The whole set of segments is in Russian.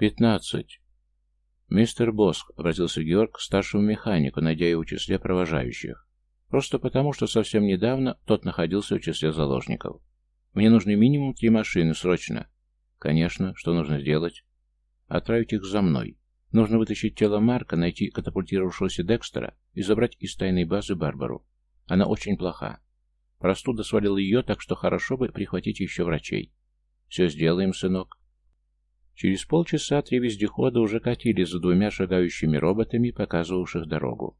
«Пятнадцать». «Мистер Боск», — обратился Георг к старшему механику, найдя его в числе провожающих. Просто потому, что совсем недавно тот находился в числе заложников. «Мне нужны минимум три машины, срочно». «Конечно. Что нужно сделать?» «Отправить их за мной. Нужно вытащить тело Марка, найти катапультировавшегося Декстера и забрать из тайной базы Барбару. Она очень плоха. Простуда свалила ее, так что хорошо бы прихватить еще врачей. Все сделаем, сынок. Через полчаса три вездехода уже катили за двумя шагающими роботами, показывавших дорогу.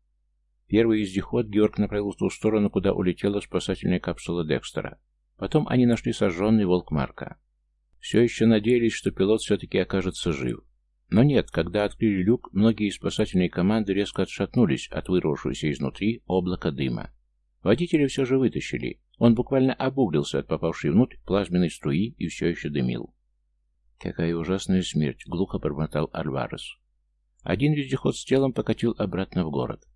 Первый вездеход Георг направил в ту сторону, куда улетела спасательная капсула Декстера. Потом они нашли сожженный волк Марка. Все еще надеялись, что пилот все-таки окажется жив. Но нет, когда открыли люк, многие из спасательной команды резко отшатнулись от вырвавшегося изнутри облака дыма. Водителя все же вытащили. Он буквально обуглился от попавшей внутрь плазменной струи и все еще дымил. «Какая ужасная смерть!» — глухо бормотал Альварес. Один вездеход с телом покатил обратно в город.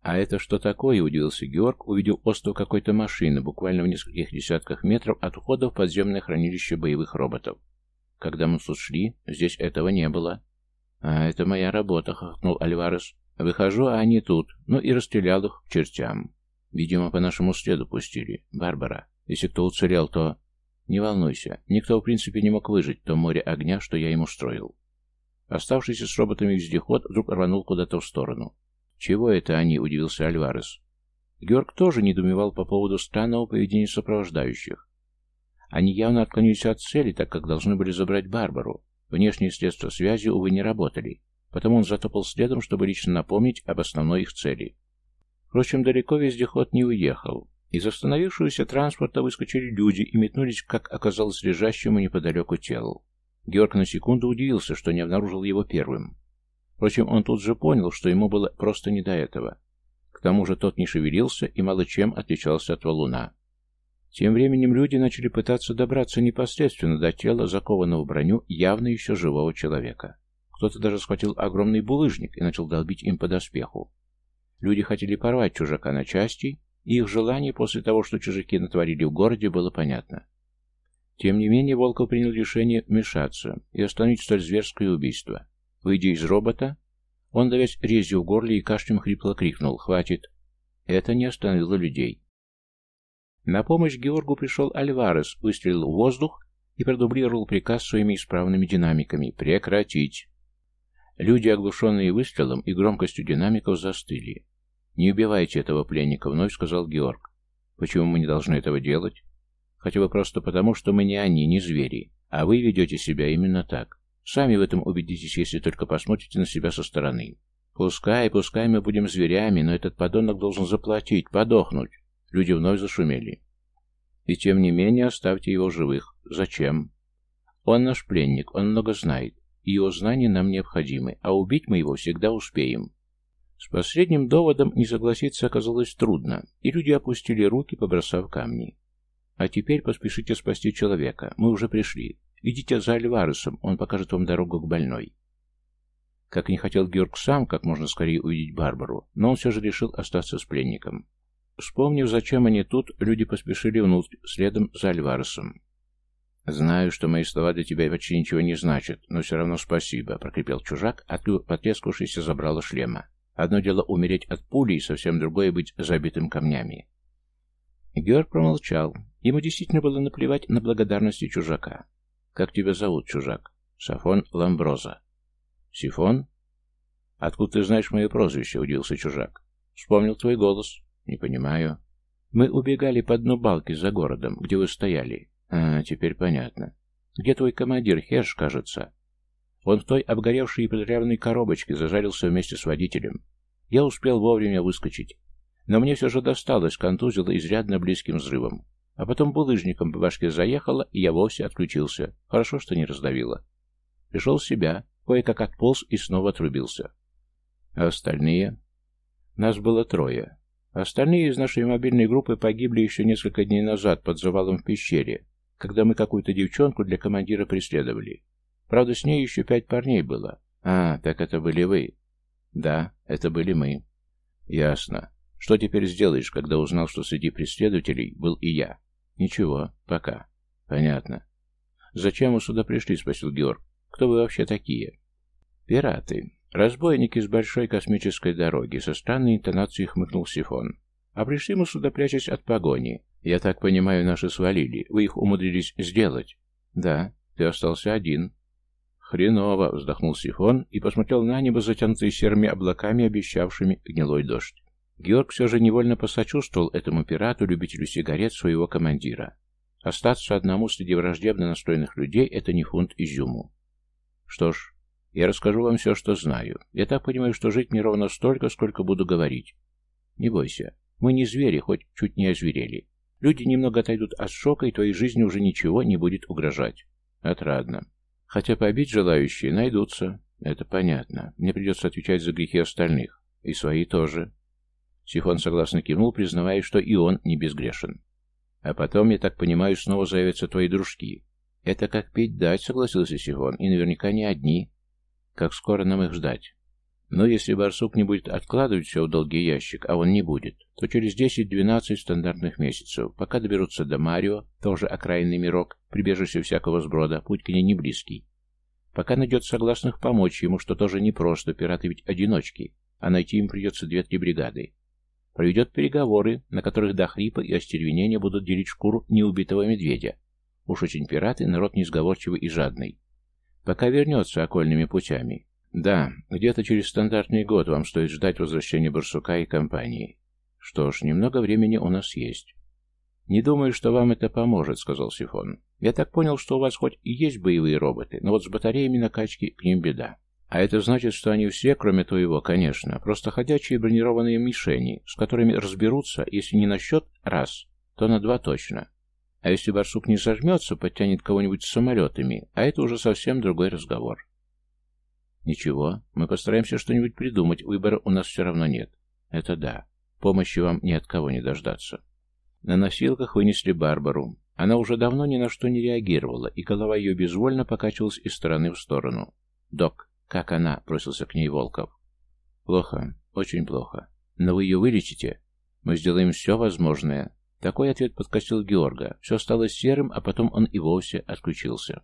«А это что такое?» — удивился Георг, увидев остров какой-то машины, буквально в нескольких десятках метров от входа в подземное хранилище боевых роботов. Когда мы тут шли, здесь этого не было. «А это моя работа», — хохнул Альварес. «Выхожу, а они тут. Ну и расстрелял их к чертям. Видимо, по нашему следу пустили. Барбара. Если кто уцелел, то...» Не волнуйся, никто в принципе не мог выжить в том море огня, что я ему устроил. Оставшийся с роботами вездеход вдруг рванул куда-то в сторону. «Чего это они?» — удивился Альварес. Георг тоже недоумевал по поводу странного поведения сопровождающих. Они явно отклонились от цели, так как должны были забрать Барбару. Внешние средства связи, увы, не работали, потому он затопал следом, чтобы лично напомнить об основной их цели. Впрочем, далеко вездеход не уехал. Из остановившегося транспорта выскочили люди и метнулись, как оказалось, лежащему неподалеку телу. Георг на секунду удивился, что не обнаружил его первым. Впрочем, он тут же понял, что ему было просто не до этого. К тому же тот не шевелился и мало чем отличался от валуна. Тем временем люди начали пытаться добраться непосредственно до тела, закованного в броню, явно еще живого человека. Кто-то даже схватил огромный булыжник и начал долбить им по доспеху. Люди хотели порвать чужака на части, их желание после того, что чужаки натворили в городе, было понятно. Тем не менее, Волков принял решение вмешаться и остановить столь зверское убийство. Выйдя из робота, он, давясь резью в горле и кашлем хрипло крикнул «Хватит!». Это не остановило людей. На помощь Георгу пришел Альварес, выстрелил в воздух и продублировал приказ своими исправными динамиками «Прекратить!». Люди, оглушенные выстрелом и громкостью динамиков, застыли. «Не убивайте этого пленника», — вновь сказал Георг. «Почему мы не должны этого делать?» «Хотя бы просто потому, что мы не они, не звери, а вы ведете себя именно так. Сами в этом убедитесь, если только посмотрите на себя со стороны. Пускай, пускай мы будем зверями, но этот подонок должен заплатить, подохнуть». Люди вновь зашумели. «И тем не менее оставьте его живых. Зачем?» «Он наш пленник, он много знает, и его знания нам необходимы, а убить мы его всегда успеем». С последним доводом не согласиться оказалось трудно, и люди опустили руки, побросав камни. «А теперь поспешите спасти человека. Мы уже пришли. Идите за Альваресом, он покажет вам дорогу к больной». Как не хотел Георг сам, как можно скорее увидеть Барбару, но он все же решил остаться с пленником. Вспомнив, зачем они тут, люди поспешили внутрь, следом за Альваресом. «Знаю, что мои слова для тебя почти ничего не значат, но все равно спасибо», — прокрепел чужак, открыл потрескавшийся забрало шлема. Одно дело умереть от пули, и совсем другое быть забитым камнями. Георг промолчал. Ему действительно было наплевать на благодарности чужака. «Как тебя зовут, чужак?» «Сафон Ламброза». «Сифон?» «Откуда ты знаешь мое прозвище?» — удивился чужак. «Вспомнил твой голос». «Не понимаю». «Мы убегали по дну балки за городом, где вы стояли». «А, теперь понятно. Где твой командир, Херш, кажется?» Он в той обгоревшей и подрявленной коробочке зажарился вместе с водителем. Я успел вовремя выскочить. Но мне все же досталось, контузило изрядно близким взрывом. А потом булыжником по башке заехало, и я вовсе отключился. Хорошо, что не раздавило. Пришел в себя, кое-как отполз и снова отрубился. А остальные? Нас было трое. Остальные из нашей мобильной группы погибли еще несколько дней назад под завалом в пещере, когда мы какую-то девчонку для командира преследовали. Правда, с ней еще пять парней было. А, так это были вы. Да, это были мы. Ясно. Что теперь сделаешь, когда узнал, что среди преследователей был и я? Ничего, пока. Понятно. Зачем вы сюда пришли? Спросил Георг. Кто вы вообще такие?» «Пираты. Разбойники с большой космической дороги», — со странной интонацией хмыкнул Сифон. «А пришли мы сюда, прячась от погони. Я так понимаю, наши свалили. Вы их умудрились сделать?» «Да. Ты остался один». «Хреново!» — вздохнул Сифон и посмотрел на небо, затянутое серыми облаками, обещавшими гнилой дождь. Георг все же невольно посочувствовал этому пирату, любителю сигарет своего командира. Остаться одному среди враждебно настроенных людей — это не фунт изюму. Что ж, я расскажу вам все, что знаю. Я так понимаю, что жить мне ровно столько, сколько буду говорить. Не бойся. Мы не звери, хоть чуть не озверели. Люди немного отойдут от шока, и твоей жизни уже ничего не будет угрожать. Отрадно. Хотя побить желающие найдутся. Это понятно. Мне придется отвечать за грехи остальных. И свои тоже. Сифон согласно кивнул, признавая, что и он не безгрешен. А потом, я так понимаю, снова заявятся твои дружки. Это как пить дать, согласился Сифон, и наверняка не одни. Как скоро нам их ждать? Но если барсук не будет откладывать все в долгий ящик, а он не будет, то через 10-12 стандартных месяцев, пока доберутся до Марио, тоже окраинный мирок, прибежище всякого сброда, путь к ней не близкий. Пока найдет согласных помочь ему, что тоже непросто, пираты ведь одиночки, а найти им придется две-три бригады. Проведет переговоры, на которых до хрипа и остервенения будут делить шкуру неубитого медведя. Уж очень пираты, народ несговорчивый и жадный. Пока вернется окольными путями. Да, где-то через стандартный год вам стоит ждать возвращения Барсука и компании. Что ж, немного времени у нас есть. «Не думаю, что вам это поможет», — сказал Сифон. «Я так понял, что у вас хоть и есть боевые роботы, но вот с батареями накачки к ним беда. А это значит, что они все, кроме твоего, конечно, просто ходячие бронированные мишени, с которыми разберутся, если не на счет раз, то на два точно. А если барсук не зажмется, подтянет кого-нибудь с самолетами, а это уже совсем другой разговор. Ничего, мы постараемся что-нибудь придумать, выбора у нас все равно нет. Это да. Помощи вам ни от кого не дождаться. На носилках вынесли Барбару. Она уже давно ни на что не реагировала, и голова ее безвольно покачивалась из стороны в сторону. «Док, как она?» — бросился к ней Волков. «Плохо, очень плохо. Но вы ее вылечите? Мы сделаем все возможное. Такой ответ подкосил Георга. Все стало серым, а потом он и вовсе отключился.